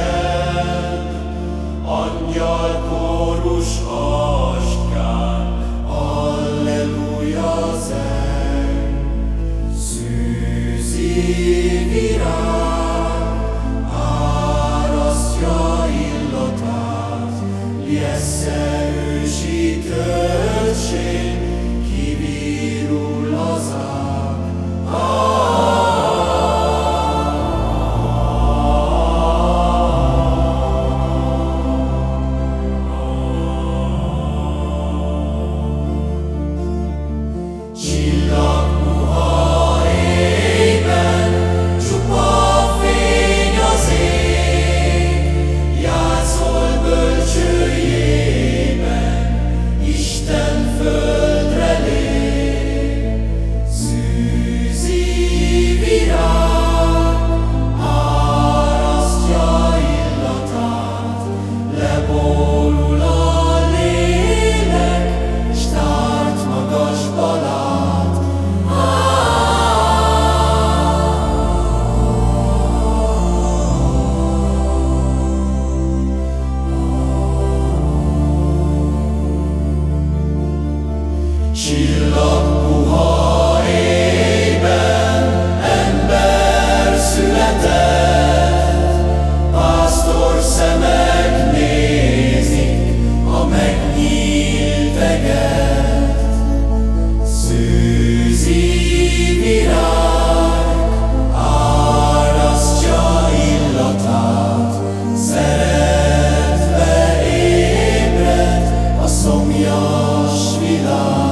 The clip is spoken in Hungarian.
Isten, angyal kórus askán, Alleluja zeng, szűzi virág, árasztja illatát, jessze ősi törzsét, Csillag puha éjben ember született, Pásztor szemek nézik a megnyílt eget. Szűzi virág árasztja illatát, Szeretve ébred a szomjas világ.